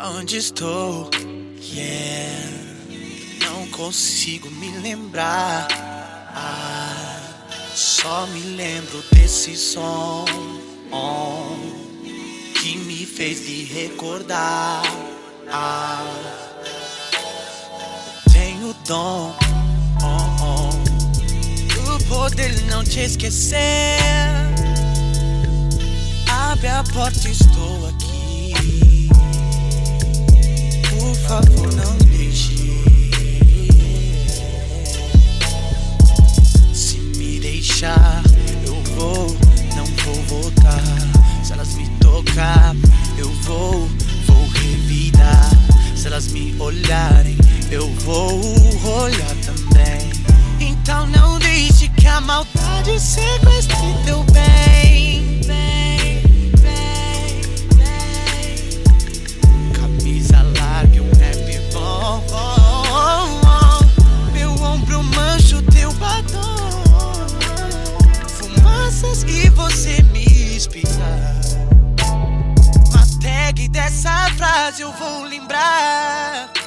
Onde estou? Yeah. Não consigo me lembrar. Ah, só me lembro desse som oh, que me fez lhe recordar. Ah, tenho dom oh, oh, do poder não te esquecer. Abre a porta, estou aqui. Favor, não deixe. Se me deixar, eu vou, não vou voltar. Se elas me tocar, eu vou, vou revidar. Se elas me olharem, eu vou olhar também. Então não deixe que a maldade sequestre e você me espirrar. Mas tag dessa frase eu vou lembrar.